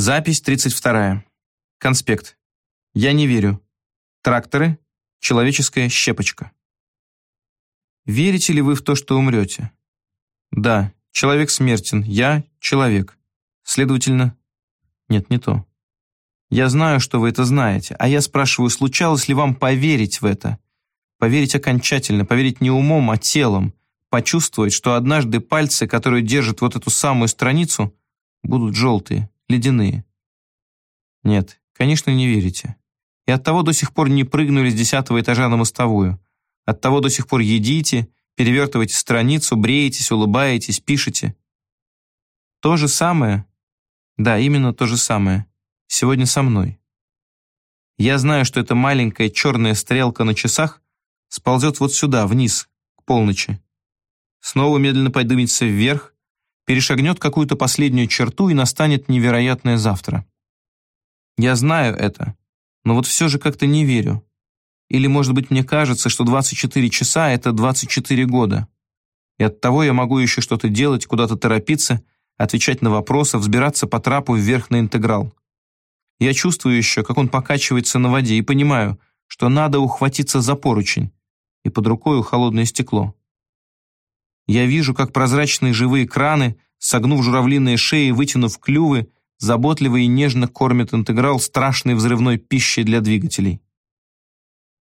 Запись 32. Конспект. Я не верю. Тракторы. Человеческая щепочка. Верите ли вы в то, что умрете? Да, человек смертен. Я человек. Следовательно, нет, не то. Я знаю, что вы это знаете, а я спрашиваю, случалось ли вам поверить в это? Поверить окончательно, поверить не умом, а телом, почувствовать, что однажды пальцы, которые держат вот эту самую страницу, будут желтые, ледяные. Нет, конечно, не верите. И оттого до сих пор не прыгнули с десятого этажа на мостовую. Оттого до сих пор едите, перевертываете страницу, бреетесь, улыбаетесь, пишете. То же самое, да, именно то же самое, сегодня со мной. Я знаю, что эта маленькая черная стрелка на часах сползет вот сюда, вниз, к полночи. Снова медленно поднимется вверх, перешагнет какую-то последнюю черту и настанет невероятное завтра. Я знаю это, но вот все же как-то не верю. Или, может быть, мне кажется, что 24 часа — это 24 года. И оттого я могу еще что-то делать, куда-то торопиться, отвечать на вопросы, взбираться по трапу вверх на интеграл. Я чувствую еще, как он покачивается на воде, и понимаю, что надо ухватиться за поручень, и под рукой холодное стекло. Я вижу, как прозрачные живые краны, согнув журавлиные шеи, вытянув клювы, заботливо и нежно кормят интеграл страшной взрывной пищей для двигателей.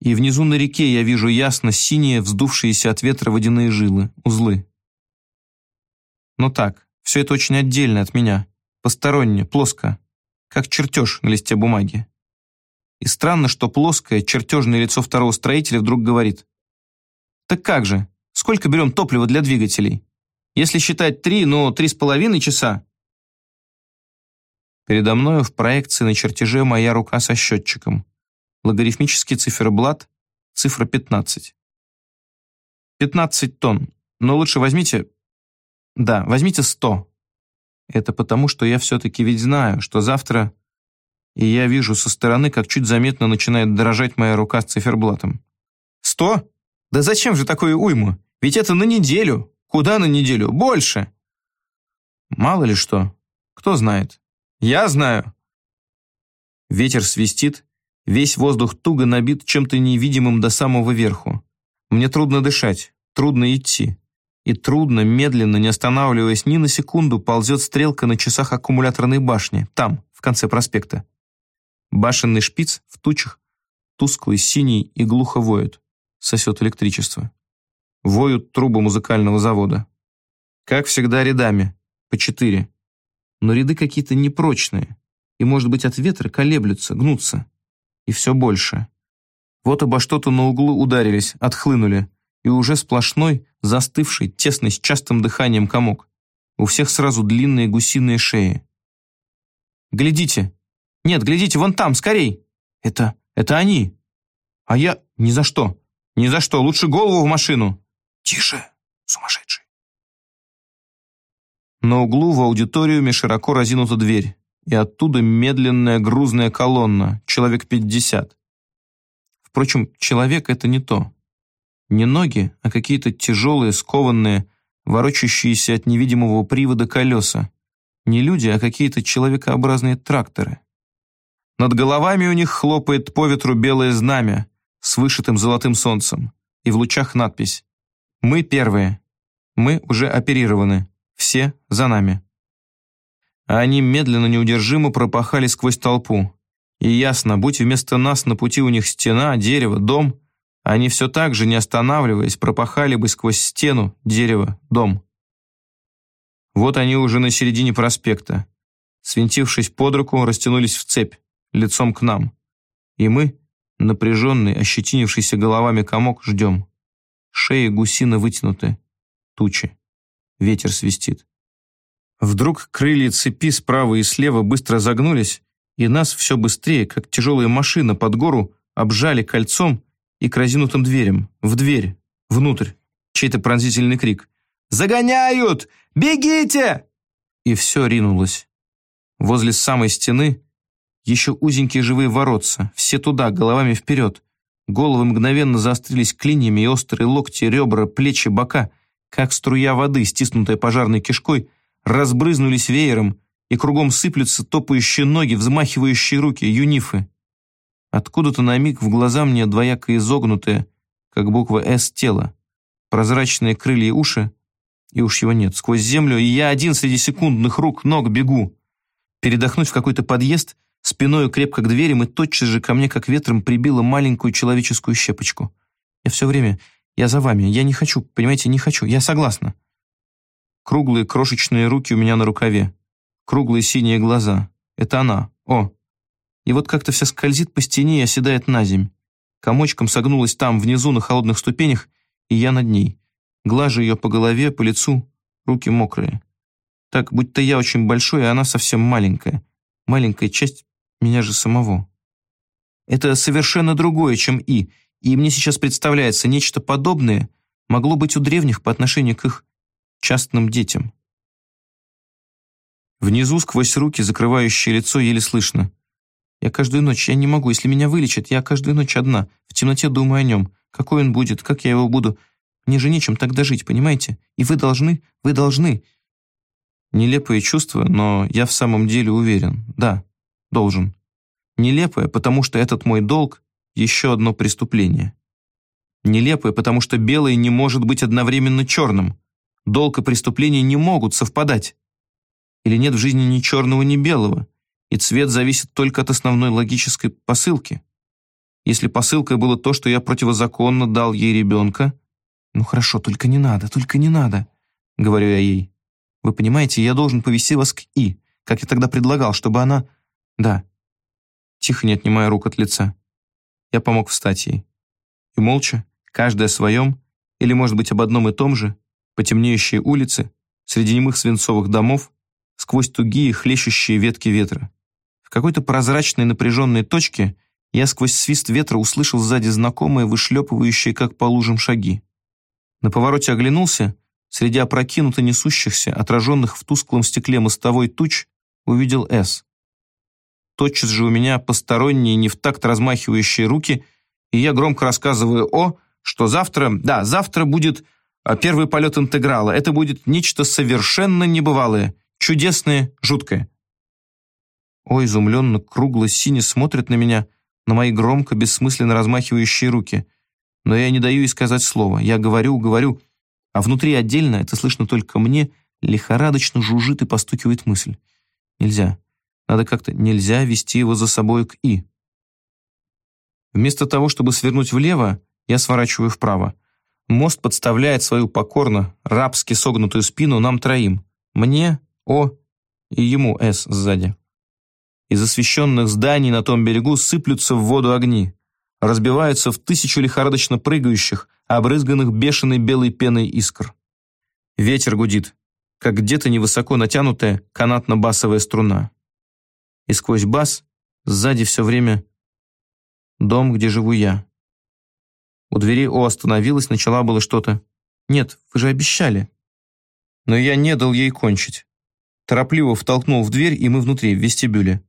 И внизу на реке я вижу ясно синие, вздувшиеся от ветра водяные жилы, узлы. Но так, все это очень отдельно от меня, посторонне, плоско, как чертеж на листе бумаги. И странно, что плоское, чертежное лицо второго строителя вдруг говорит. «Так как же? Сколько берем топлива для двигателей? Если считать три, ну, три с половиной часа». Передо мною в проекции на чертеже моя рука со счетчиком. Логарифмический циферблат, цифра 15. 15 тонн. Но лучше возьмите... Да, возьмите 100. Это потому, что я все-таки ведь знаю, что завтра... И я вижу со стороны, как чуть заметно начинает дрожать моя рука с циферблатом. «Сто? Да зачем же такое уйму? Ведь это на неделю. Куда на неделю? Больше!» «Мало ли что. Кто знает?» «Я знаю!» Ветер свистит, Весь воздух туго набит чем-то невидимым до самого верху. Мне трудно дышать, трудно идти. И трудно, медленно, не останавливаясь ни на секунду, ползет стрелка на часах аккумуляторной башни, там, в конце проспекта. Башенный шпиц в тучах, тусклый, синий и глухо воют. Сосет электричество. Воют трубы музыкального завода. Как всегда рядами, по четыре. Но ряды какие-то непрочные. И, может быть, от ветра колеблются, гнутся и все больше. Вот обо что-то на углу ударились, отхлынули, и уже сплошной, застывший, тесный, с частым дыханием комок. У всех сразу длинные гусиные шеи. «Глядите! Нет, глядите, вон там, скорей! Это... это они! А я... ни за что! Ни за что! Лучше голову в машину!» «Тише, сумасшедший!» На углу в аудиториуме широко разинута дверь и оттуда медленная грузная колонна, человек пятьдесят. Впрочем, человек — это не то. Не ноги, а какие-то тяжелые, скованные, ворочащиеся от невидимого привода колеса. Не люди, а какие-то человекообразные тракторы. Над головами у них хлопает по ветру белое знамя с вышитым золотым солнцем, и в лучах надпись «Мы первые. Мы уже оперированы. Все за нами» а они медленно, неудержимо пропахали сквозь толпу. И ясно, будь вместо нас на пути у них стена, дерево, дом, они все так же, не останавливаясь, пропахали бы сквозь стену, дерево, дом. Вот они уже на середине проспекта. Свинтившись под руку, растянулись в цепь, лицом к нам. И мы, напряженный, ощетинившийся головами комок, ждем. Шеи гусино вытянуты. Тучи. Ветер свистит. Вдруг крылья цепи справа и слева быстро загнулись, и нас все быстрее, как тяжелая машина под гору, обжали кольцом и к разинутым дверям, в дверь, внутрь. Чей-то пронзительный крик. «Загоняют! Бегите!» И все ринулось. Возле самой стены еще узенькие живые воротца, все туда, головами вперед. Головы мгновенно заострились клиньями, и острые локти, ребра, плечи, бока, как струя воды, стиснутая пожарной кишкой, разбрызнулись веером и кругом сыплются топающие ноги, взмахивающие руки, юнифы. Откуда-то на миг в глаза мне двояко изогнутое, как буква «С» тело, прозрачные крылья и уши, и уж его нет, сквозь землю, и я один среди секундных рук, ног бегу. Передохнуть в какой-то подъезд, спиною крепко к дверям, и тотчас же ко мне, как ветром, прибило маленькую человеческую щепочку. Я все время, я за вами, я не хочу, понимаете, не хочу, я согласна. Круглые крошечные руки у меня на рукаве, круглые синие глаза. Это она, о, и вот как-то вся скользит по стене и оседает на земь. Комочком согнулась там, внизу, на холодных ступенях, и я над ней. Глажу ее по голове, по лицу, руки мокрые. Так, будто я очень большой, а она совсем маленькая. Маленькая часть меня же самого. Это совершенно другое, чем «и», и мне сейчас представляется нечто подобное могло быть у древних по отношению к их частным детям. Внизу, сквозь руки, закрывающие лицо, еле слышно. Я каждую ночь, я не могу, если меня вылечат, я каждую ночь одна, в темноте думаю о нем, какой он будет, как я его буду. Мне же нечем тогда жить, понимаете? И вы должны, вы должны. Нелепое чувство, но я в самом деле уверен. Да, должен. Нелепое, потому что этот мой долг — еще одно преступление. Нелепое, потому что белое не может быть одновременно черным. Долг и преступление не могут совпадать. Или нет в жизни ни черного, ни белого и цвет зависит только от основной логической посылки. Если посылкой было то, что я противозаконно дал ей ребенка, «Ну хорошо, только не надо, только не надо», — говорю я ей. «Вы понимаете, я должен повести вас к И, как я тогда предлагал, чтобы она...» «Да». Тихо, не отнимая рук от лица. Я помог встать ей. И молча, каждая о своем, или, может быть, об одном и том же, по темнеющей улице, среди немых свинцовых домов, сквозь тугие хлещущие ветки ветра какой-то прозрачной напряженной точке я сквозь свист ветра услышал сзади знакомые, вышлепывающие как по лужам шаги. На повороте оглянулся, среди опрокинуто несущихся, отраженных в тусклом стекле мостовой туч, увидел С. Тотчас же у меня посторонние, не в такт размахивающие руки, и я громко рассказываю о, что завтра, да, завтра будет а, первый полет интеграла. Это будет нечто совершенно небывалое, чудесное, жуткое. О, изумленно, кругло, сине смотрит на меня, на мои громко, бессмысленно размахивающие руки. Но я не даю ей сказать слова. Я говорю, говорю, а внутри отдельно, это слышно только мне, лихорадочно жужжит и постукивает мысль. Нельзя. Надо как-то нельзя вести его за собой к «и». Вместо того, чтобы свернуть влево, я сворачиваю вправо. Мост подставляет свою покорно, рабски согнутую спину нам троим. Мне, О и ему С сзади. Из освещенных зданий на том берегу сыплются в воду огни, разбиваются в тысячу лихорадочно прыгающих, обрызганных бешеной белой пеной искр. Ветер гудит, как где-то невысоко натянутая канатно-басовая струна. И сквозь бас сзади все время дом, где живу я. У двери О остановилась, начала было что-то. «Нет, вы же обещали». Но я не дал ей кончить. Торопливо втолкнул в дверь, и мы внутри, в вестибюле.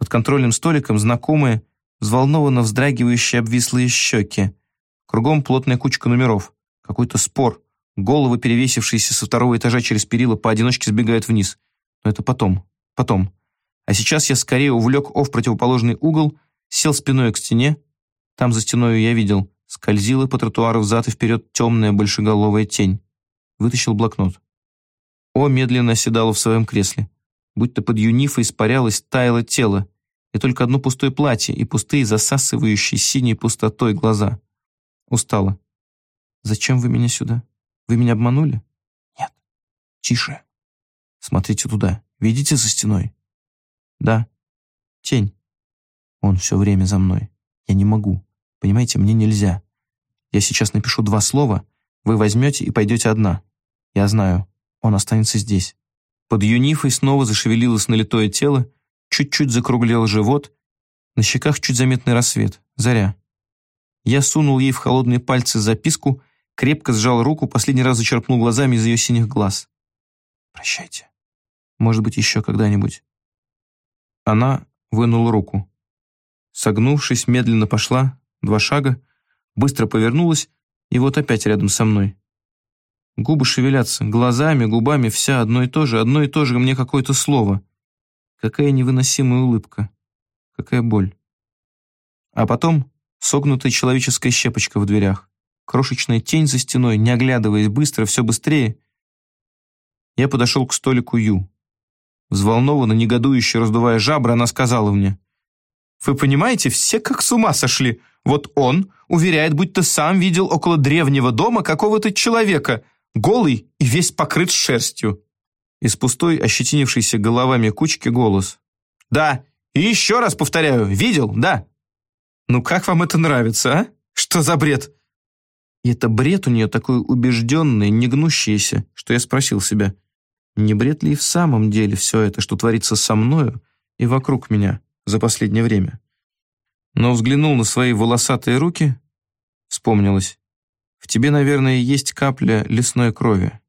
Над контрольным столиком знакомые, взволнованно вздрагивающие обвислые щеки. Кругом плотная кучка номеров. Какой-то спор. Головы, перевесившиеся со второго этажа через перила, поодиночке сбегают вниз. Но это потом. Потом. А сейчас я скорее увлек О в противоположный угол, сел спиной к стене. Там за стеной я видел, скользила по тротуару взад и вперед темная большеголовая тень. Вытащил блокнот. О медленно оседала в своем кресле будто под юнифой испарялось, таяло тело, и только одно пустое платье и пустые, засасывающие синей пустотой глаза. Устала. «Зачем вы меня сюда? Вы меня обманули?» «Нет. Тише. Смотрите туда. Видите за стеной?» «Да. Тень. Он все время за мной. Я не могу. Понимаете, мне нельзя. Я сейчас напишу два слова, вы возьмете и пойдете одна. Я знаю, он останется здесь. Под юнифой снова зашевелилось налитое тело, чуть-чуть закруглел живот, на щеках чуть заметный рассвет, заря. Я сунул ей в холодные пальцы записку, крепко сжал руку, последний раз зачерпнул глазами из ее синих глаз. «Прощайте. Может быть, еще когда-нибудь». Она вынула руку. Согнувшись, медленно пошла, два шага, быстро повернулась, и вот опять рядом со мной. Губы шевелятся, глазами, губами, вся одно и то же, одно и то же мне какое-то слово. Какая невыносимая улыбка. Какая боль. А потом согнутая человеческая щепочка в дверях. Крошечная тень за стеной, не оглядываясь быстро, все быстрее. Я подошел к столику Ю. Взволнованно, негодующе раздувая жабры, она сказала мне. «Вы понимаете, все как с ума сошли. Вот он уверяет, будто сам видел около древнего дома какого-то человека, голый и весь покрыт шерстью». Из пустой, ощетинившейся головами кучки голос. «Да, и еще раз повторяю, видел, да?» «Ну как вам это нравится, а? Что за бред?» И это бред у нее такой убежденный, негнущийся, что я спросил себя, не бред ли и в самом деле все это, что творится со мною и вокруг меня за последнее время? Но взглянул на свои волосатые руки, вспомнилось. В тебе, наверное, есть капля лесной крови.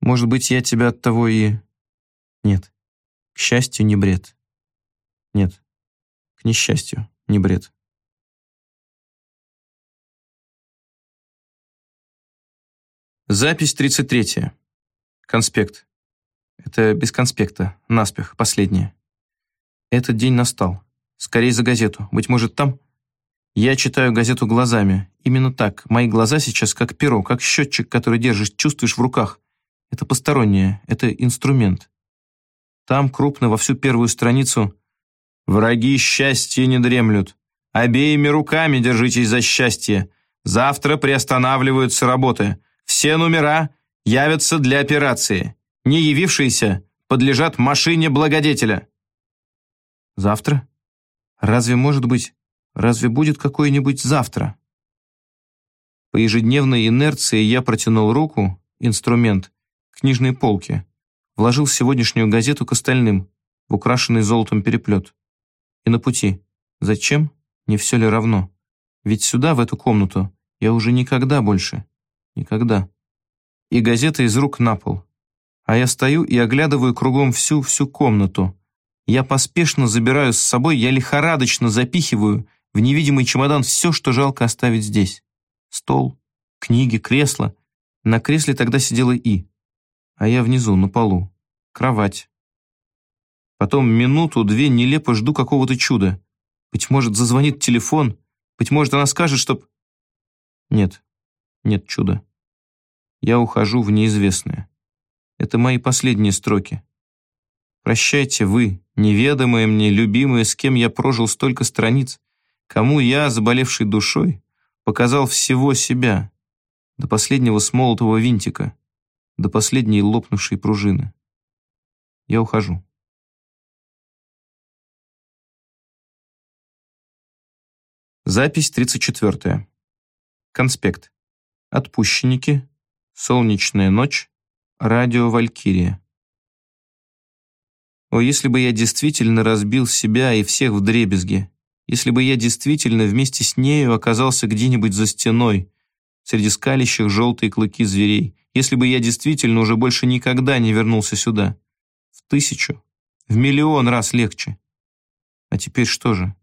Может быть, я тебя от того и... Нет, к счастью, не бред. Нет, к несчастью, не бред. Запись 33. Конспект. Это без конспекта, наспех, последнее. Этот день настал. Скорей за газету. Быть может, там... Я читаю газету глазами. Именно так. Мои глаза сейчас как перо, как счетчик, который держишь, чувствуешь в руках. Это постороннее, это инструмент. Там крупно во всю первую страницу «Враги счастья не дремлют. Обеими руками держитесь за счастье. Завтра приостанавливаются работы. Все номера явятся для операции. Не явившиеся подлежат машине благодетеля. Завтра? Разве может быть, разве будет какое-нибудь завтра? По ежедневной инерции я протянул руку, инструмент, к книжной полке, вложил сегодняшнюю газету к остальным, в украшенный золотом переплет. И на пути. Зачем? Не все ли равно? Ведь сюда, в эту комнату, я уже никогда больше Никогда. И газета из рук на пол. А я стою и оглядываю кругом всю-всю комнату. Я поспешно забираю с собой, я лихорадочно запихиваю в невидимый чемодан все, что жалко оставить здесь. Стол, книги, кресло. На кресле тогда сидела И. А я внизу, на полу. Кровать. Потом минуту-две нелепо жду какого-то чуда. Быть может, зазвонит телефон. Быть может, она скажет, чтоб... Нет, нет чуда. Я ухожу в неизвестное. Это мои последние строки. Прощайте вы, неведомые мне, любимые, с кем я прожил столько страниц, кому я, заболевший душой, показал всего себя, до последнего смолотого винтика, до последней лопнувшей пружины. Я ухожу. Запись 34. Конспект. Отпущенники. Солнечная ночь. Радио Валькирия. О, если бы я действительно разбил себя и всех в дребезги, если бы я действительно вместе с нею оказался где-нибудь за стеной, среди скалящих желтые клыки зверей, если бы я действительно уже больше никогда не вернулся сюда. В тысячу, в миллион раз легче. А теперь что же?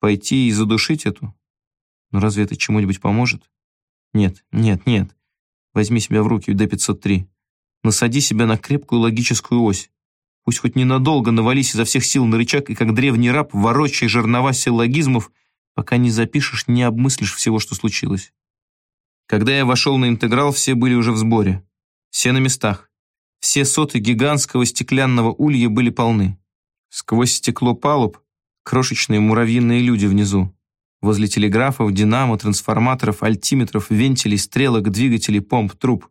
Пойти и задушить эту? Ну разве это чему-нибудь поможет? Нет, нет, нет. Возьми себя в руки, Д-503. Насади себя на крепкую логическую ось. Пусть хоть ненадолго навались изо всех сил на рычаг и как древний раб ворочай жернова силлогизмов, пока не запишешь, не обмыслишь всего, что случилось. Когда я вошел на интеграл, все были уже в сборе. Все на местах. Все соты гигантского стеклянного улья были полны. Сквозь стекло палуб крошечные муравьиные люди внизу. Возле телеграфов, динамо, трансформаторов, альтиметров, вентилей, стрелок, двигателей, помп, труб.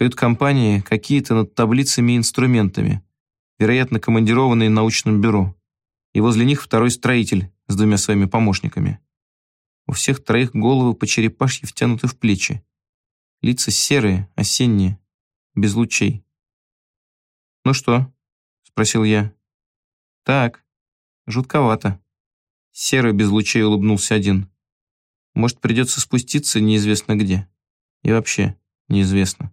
Кают-компании какие-то над таблицами и инструментами, вероятно, командированные научным бюро. И возле них второй строитель с двумя своими помощниками. У всех троих головы по черепашьи втянуты в плечи. Лица серые, осенние, без лучей. «Ну что?» — спросил я. «Так, жутковато». Серый без лучей улыбнулся один. Может, придется спуститься неизвестно где. И вообще неизвестно.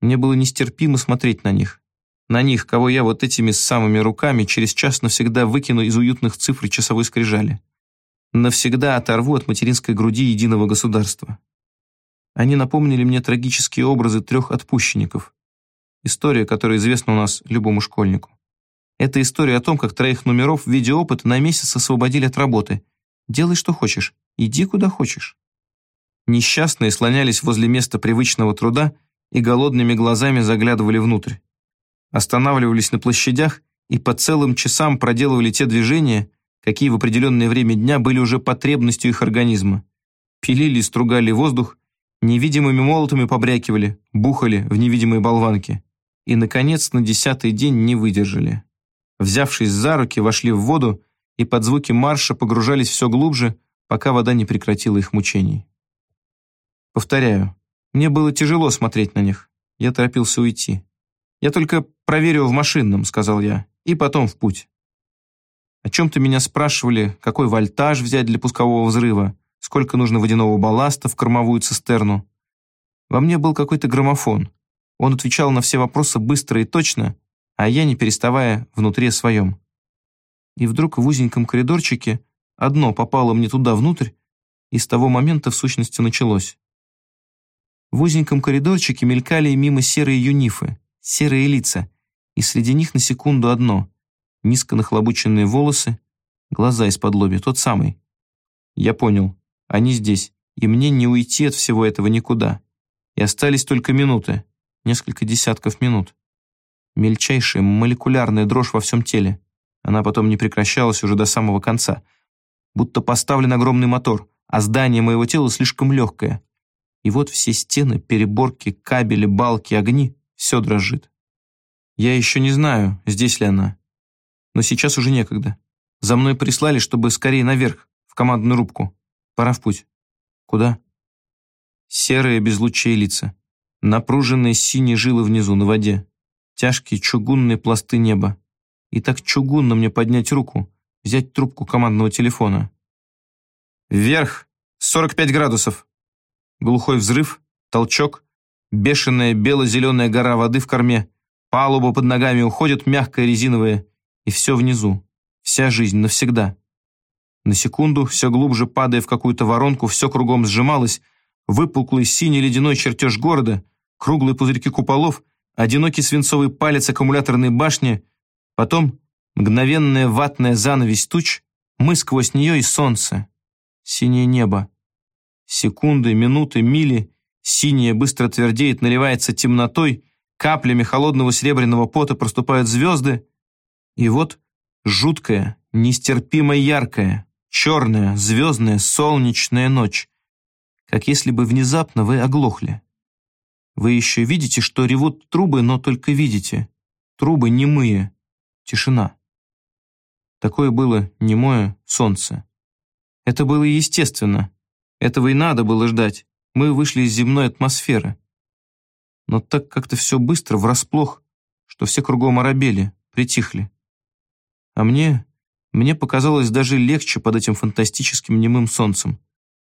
Мне было нестерпимо смотреть на них. На них, кого я вот этими самыми руками через час навсегда выкину из уютных цифр часовой скрижали. Навсегда оторву от материнской груди единого государства. Они напомнили мне трагические образы трех отпущенников. История, которая известна у нас любому школьнику. Это история о том, как троих номеров в виде опыта на месяц освободили от работы. Делай, что хочешь. Иди, куда хочешь. Несчастные слонялись возле места привычного труда и голодными глазами заглядывали внутрь. Останавливались на площадях и по целым часам проделывали те движения, какие в определенное время дня были уже потребностью их организма. Пилили и стругали воздух, невидимыми молотами побрякивали, бухали в невидимые болванки. И, наконец, на десятый день не выдержали. Взявшись за руки, вошли в воду и под звуки марша погружались все глубже, пока вода не прекратила их мучений. Повторяю, мне было тяжело смотреть на них. Я торопился уйти. «Я только проверю в машинном», — сказал я, — «и потом в путь». О чем-то меня спрашивали, какой вольтаж взять для пускового взрыва, сколько нужно водяного балласта в кормовую цистерну. Во мне был какой-то граммофон. Он отвечал на все вопросы быстро и точно, а я, не переставая, внутри своем. И вдруг в узеньком коридорчике одно попало мне туда внутрь, и с того момента в сущности началось. В узеньком коридорчике мелькали мимо серые юнифы, серые лица, и среди них на секунду одно — низко нахлобученные волосы, глаза из-под лоби, тот самый. Я понял, они здесь, и мне не уйти от всего этого никуда. И остались только минуты, несколько десятков минут. Мельчайшая молекулярная дрожь во всем теле. Она потом не прекращалась уже до самого конца. Будто поставлен огромный мотор, а здание моего тела слишком легкое. И вот все стены, переборки, кабели, балки, огни все дрожит. Я еще не знаю, здесь ли она. Но сейчас уже некогда. За мной прислали, чтобы скорее наверх, в командную рубку. Пора в путь. Куда? Серые без лучей лица. Напруженные синие жилы внизу, на воде. Тяжкие чугунные пласты неба. И так чугунно мне поднять руку, взять трубку командного телефона. «Вверх! 45 градусов!» Глухой взрыв, толчок, Бешеная бело-зеленая гора воды в корме. Палуба под ногами уходит, мягкая резиновая. И все внизу. Вся жизнь навсегда. На секунду, все глубже падая в какую-то воронку, все кругом сжималось. Выпуклый синий ледяной чертеж города, круглые пузырьки куполов, одинокий свинцовый палец аккумуляторной башни. Потом мгновенная ватная занавесь туч, мы сквозь нее и солнце. Синее небо. Секунды, минуты, мили — Синее быстро твердеет, наливается темнотой, каплями холодного серебряного пота проступают звезды. И вот жуткая, нестерпимо яркая, черная, звездная, солнечная ночь. Как если бы внезапно вы оглохли. Вы еще видите, что ревут трубы, но только видите. Трубы немые. Тишина. Такое было немое солнце. Это было естественно. Этого и надо было ждать. Мы вышли из земной атмосферы. Но так как-то все быстро, врасплох, что все кругом оробели, притихли. А мне, мне показалось даже легче под этим фантастическим немым солнцем.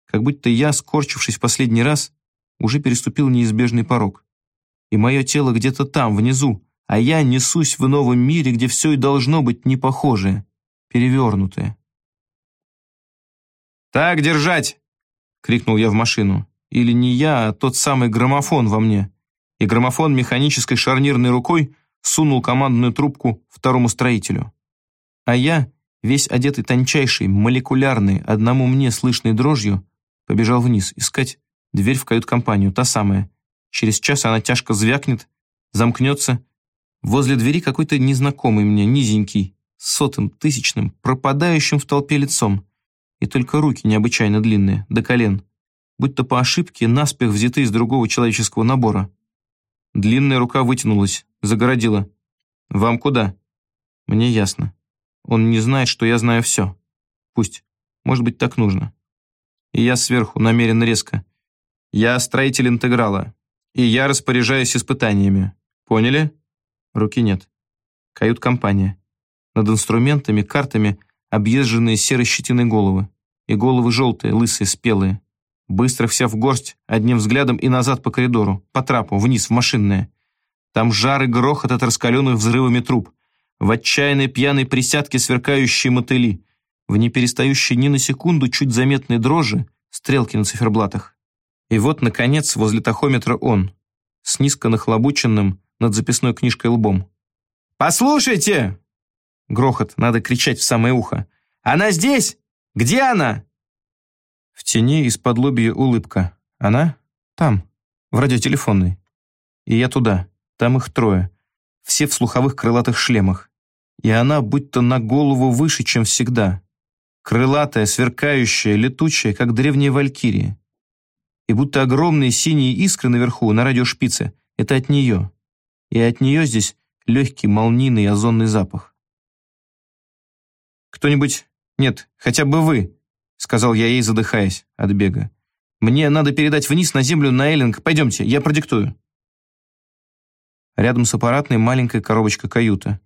Как будто я, скорчившись в последний раз, уже переступил неизбежный порог. И мое тело где-то там, внизу, а я несусь в новом мире, где все и должно быть непохожее, перевернутое. «Так держать!» — крикнул я в машину. Или не я, а тот самый граммофон во мне. И граммофон механической шарнирной рукой сунул командную трубку второму строителю. А я, весь одетый тончайшей, молекулярной, одному мне слышной дрожью, побежал вниз искать дверь в кают-компанию, та самая. Через час она тяжко звякнет, замкнется. Возле двери какой-то незнакомый мне, низенький, сотым, тысячным, пропадающим в толпе лицом. И только руки необычайно длинные, до колен будто по ошибке наспех взяты из другого человеческого набора. Длинная рука вытянулась, загородила. «Вам куда?» «Мне ясно. Он не знает, что я знаю все. Пусть. Может быть, так нужно». И я сверху, намеренно резко. «Я строитель интеграла, и я распоряжаюсь испытаниями. Поняли?» Руки нет. Кают-компания. Над инструментами, картами объезженные серой щетиной головы. И головы желтые, лысые, спелые. Быстро вся в горсть, одним взглядом и назад по коридору, по трапу, вниз, в машинное. Там жар и грохот от раскаленных взрывами труб. В отчаянной пьяной присядке сверкающие мотыли. В неперестающей ни на секунду чуть заметной дрожи стрелки на циферблатах. И вот, наконец, возле тахометра он, с низко нахлобученным над записной книжкой лбом. «Послушайте!» Грохот, надо кричать в самое ухо. «Она здесь! Где она?» В тени из-под лобья улыбка. Она? Там, в радиотелефонной. И я туда. Там их трое. Все в слуховых крылатых шлемах. И она будто на голову выше, чем всегда. Крылатая, сверкающая, летучая, как древняя валькирия. И будто огромные синие искры наверху, на радиошпице, это от нее. И от нее здесь легкий молниный озонный запах. «Кто-нибудь? Нет, хотя бы вы», — сказал я ей, задыхаясь от бега. «Мне надо передать вниз на землю на Эллинг. Пойдемте, я продиктую». Рядом с аппаратной маленькая коробочка-каюта.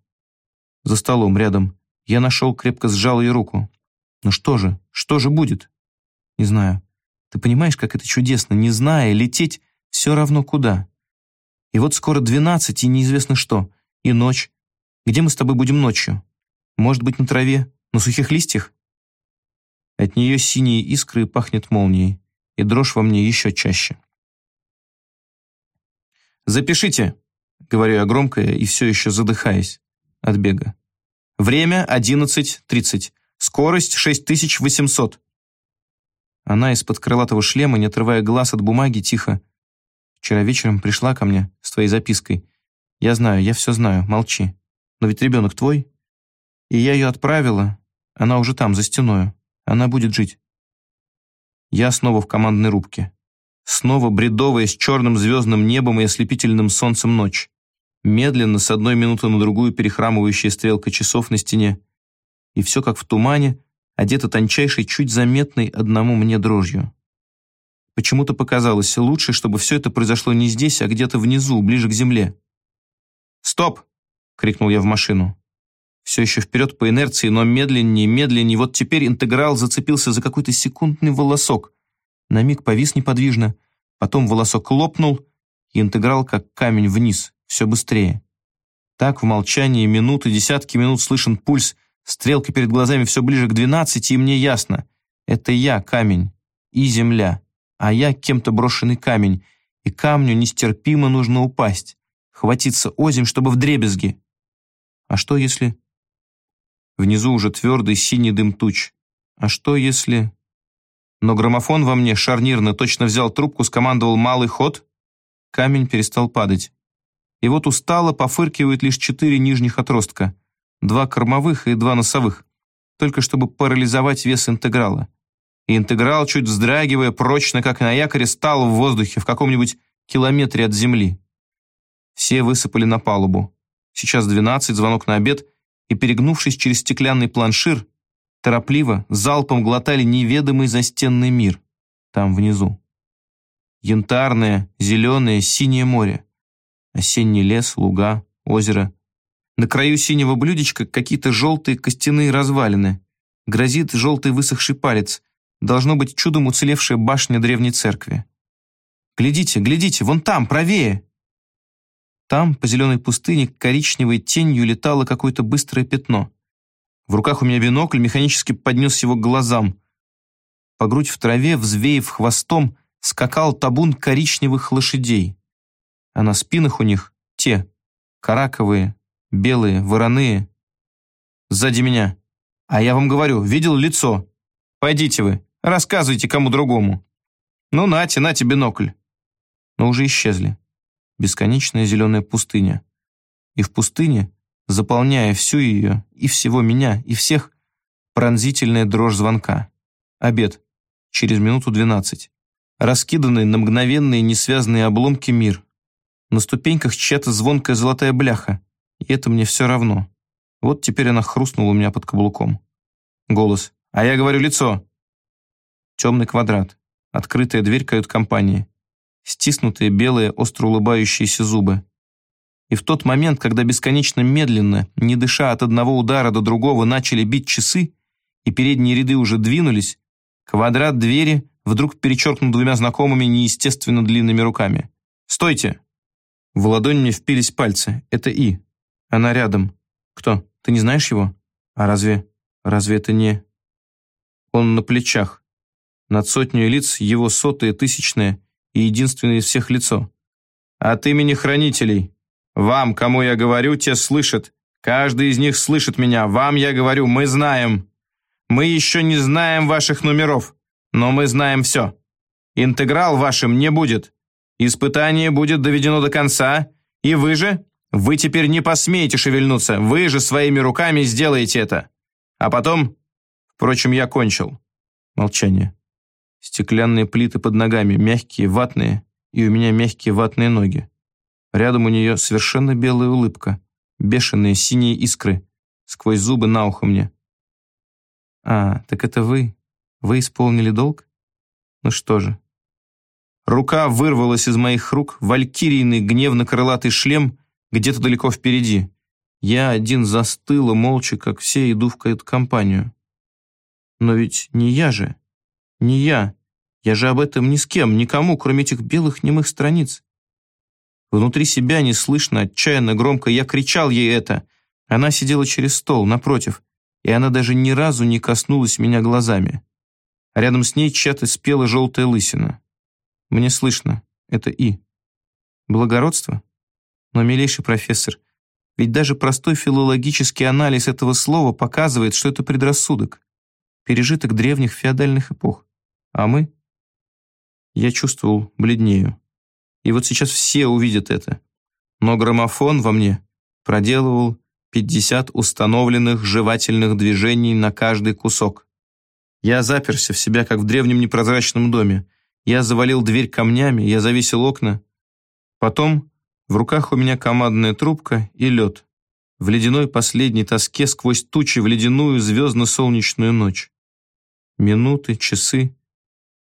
За столом, рядом. Я нашел, крепко сжал ее руку. Ну что же, что же будет? Не знаю. Ты понимаешь, как это чудесно, не зная, лететь все равно куда. И вот скоро двенадцать, и неизвестно что. И ночь. Где мы с тобой будем ночью? Может быть, на траве? На сухих листьях? От нее синие искры пахнет молнией, и дрожь во мне еще чаще. «Запишите», — говорю я громко и все еще задыхаясь от бега. «Время 11.30. Скорость 6800». Она из-под крылатого шлема, не отрывая глаз от бумаги, тихо. «Вчера вечером пришла ко мне с твоей запиской. Я знаю, я все знаю, молчи. Но ведь ребенок твой. И я ее отправила. Она уже там, за стеною. Она будет жить. Я снова в командной рубке. Снова бредовая с черным звездным небом и ослепительным солнцем ночь. Медленно, с одной минуты на другую, перехрамывающая стрелка часов на стене. И все как в тумане, одето тончайшей, чуть заметной одному мне дрожью. Почему-то показалось лучше, чтобы все это произошло не здесь, а где-то внизу, ближе к земле. «Стоп!» — крикнул я в машину. Все еще вперед по инерции, но медленнее, медленнее. Вот теперь интеграл зацепился за какой-то секундный волосок. На миг повис неподвижно. Потом волосок лопнул, и интеграл как камень вниз, все быстрее. Так в молчании минуты, десятки минут слышен пульс, стрелка перед глазами все ближе к двенадцати, и мне ясно. Это я камень и земля, а я кем-то брошенный камень, и камню нестерпимо нужно упасть, хватиться озим, чтобы в дребезги. А что если... Внизу уже твердый синий дым туч. А что если... Но граммофон во мне шарнирно точно взял трубку, скомандовал «малый ход». Камень перестал падать. И вот устало пофыркивают лишь четыре нижних отростка. Два кормовых и два носовых. Только чтобы парализовать вес интеграла. И интеграл, чуть вздрагивая, прочно, как на якоре, стал в воздухе в каком-нибудь километре от земли. Все высыпали на палубу. Сейчас двенадцать, звонок на обед, и, перегнувшись через стеклянный планшир, торопливо, залпом глотали неведомый застенный мир там внизу. Янтарное, зеленое, синее море. Осенний лес, луга, озеро. На краю синего блюдечка какие-то желтые костяные развалины. Грозит желтый высохший палец. Должно быть чудом уцелевшая башня древней церкви. «Глядите, глядите, вон там, правее!» Там, по зеленой пустыне, коричневой тенью летало какое-то быстрое пятно. В руках у меня бинокль, механически поднес его к глазам. По грудь в траве, взвеяв хвостом, скакал табун коричневых лошадей. А на спинах у них те, караковые, белые, вороные. Сзади меня. А я вам говорю, видел лицо. Пойдите вы, рассказывайте кому другому. Ну, нате, нате бинокль. Но уже исчезли бесконечная зеленая пустыня. И в пустыне, заполняя всю ее, и всего меня, и всех, пронзительная дрожь звонка. Обед. Через минуту двенадцать. Раскиданный на мгновенные несвязанные обломки мир. На ступеньках чья-то звонкая золотая бляха. И это мне все равно. Вот теперь она хрустнула у меня под каблуком. Голос. «А я говорю лицо!» Темный квадрат. Открытая дверь кают-компании стиснутые белые, остро улыбающиеся зубы. И в тот момент, когда бесконечно медленно, не дыша от одного удара до другого, начали бить часы, и передние ряды уже двинулись, квадрат двери вдруг перечеркнут двумя знакомыми неестественно длинными руками. «Стойте!» В ладонь мне впились пальцы. Это И. Она рядом. Кто? Ты не знаешь его? А разве... Разве это не... Он на плечах. Над сотней лиц его сотые, тысячные, и единственное из всех лицо. От имени хранителей. Вам, кому я говорю, те слышат, Каждый из них слышит меня. Вам я говорю, мы знаем. Мы еще не знаем ваших номеров, но мы знаем все. Интеграл вашим не будет. Испытание будет доведено до конца, и вы же, вы теперь не посмеете шевельнуться, вы же своими руками сделаете это. А потом, впрочем, я кончил. Молчание. Стеклянные плиты под ногами, мягкие, ватные, и у меня мягкие ватные ноги. Рядом у нее совершенно белая улыбка, бешеные синие искры, сквозь зубы на ухо мне. «А, так это вы? Вы исполнили долг? Ну что же, Рука вырвалась из моих рук, валькирийный гневно-крылатый шлем где-то далеко впереди. Я один застыл и молча, как все, иду в кают-компанию. Но ведь не я же. Не я. Я же об этом ни с кем, никому, кроме этих белых немых страниц. Внутри себя неслышно, отчаянно, громко я кричал ей это. Она сидела через стол, напротив, и она даже ни разу не коснулась меня глазами. А рядом с ней чья-то спела желтая лысина. Мне слышно. Это «и». Благородство? Но, милейший профессор, ведь даже простой филологический анализ этого слова показывает, что это предрассудок, пережиток древних феодальных эпох. А мы? Я чувствовал, бледнею. И вот сейчас все увидят это. Но граммофон во мне проделывал 50 установленных жевательных движений на каждый кусок. Я заперся в себя, как в древнем непрозрачном доме, я завалил дверь камнями, я завесил окна. Потом в руках у меня командная трубка и лед. В ледяной последней тоске сквозь тучи в ледяную звездно-солнечную ночь. Минуты, часы.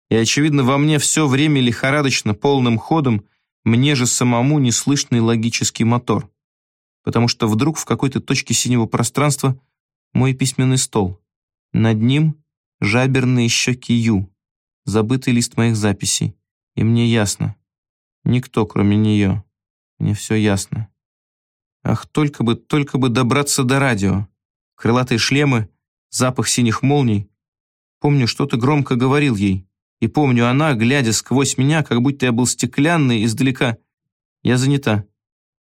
И, очевидно, во мне все время лихорадочно, полным ходом, мне же самому неслышный логический мотор. Потому что вдруг в какой-то точке синего пространства мой письменный стол. Над ним жаберные щеки Ю забытый лист моих записей. И мне ясно. Никто, кроме нее. Мне все ясно. Ах, только бы, только бы добраться до радио. Крылатые шлемы, запах синих молний. Помню, что-то громко говорил ей. И помню, она, глядя сквозь меня, как будто я был стеклянный, издалека. Я занята.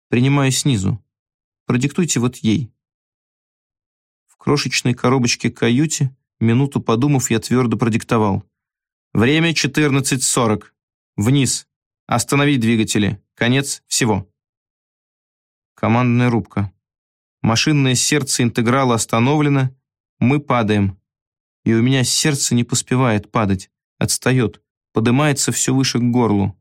Принимаю снизу. Продиктуйте вот ей. В крошечной коробочке каюте, минуту подумав, я твердо продиктовал. Время 14.40. Вниз. Остановить двигатели. Конец всего. Командная рубка. Машинное сердце интеграла остановлено. Мы падаем. И у меня сердце не поспевает падать. Отстает. Поднимается все выше к горлу.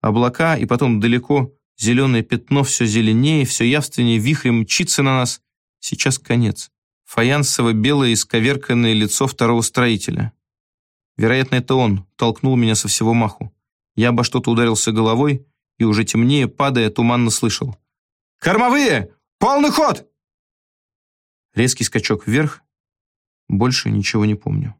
Облака, и потом далеко зеленое пятно все зеленее, все явственнее вихрем мчится на нас. Сейчас конец. Фаянсово-белое исковерканное лицо второго строителя. Вероятно, это он толкнул меня со всего маху. Я обо что-то ударился головой и уже темнее, падая, туманно слышал. «Кормовые! Полный ход!» Резкий скачок вверх. Больше ничего не помню.